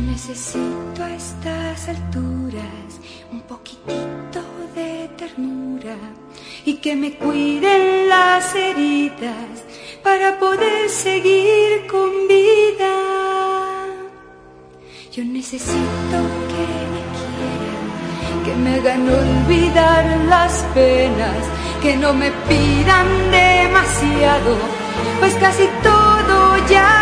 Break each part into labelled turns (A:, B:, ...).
A: necesito a estas alturas un poquitito de ternura y que me cuiden las heridas para poder seguir con vida. Yo necesito que me quieran, que me hagan olvidar las penas, que no me pidan demasiado, pues casi todo ya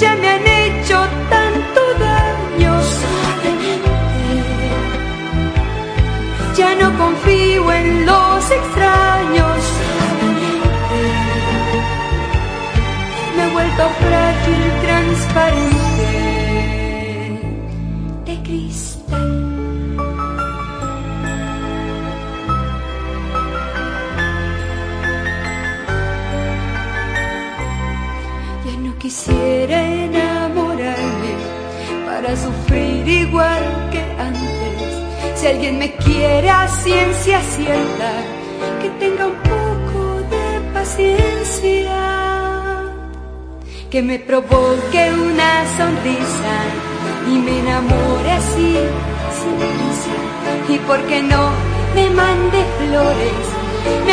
A: ya me han hecho tanto daño. Ya no confío en los extraños. Me he vuelto frágil, transparente quisiera enamorarme para sufrir igual que antes. Si alguien me quiere a ciencia cierta, que tenga un poco de paciencia, que me provoque una sonrisa y me enamore así sin prisa. Y por qué no me mande flores, me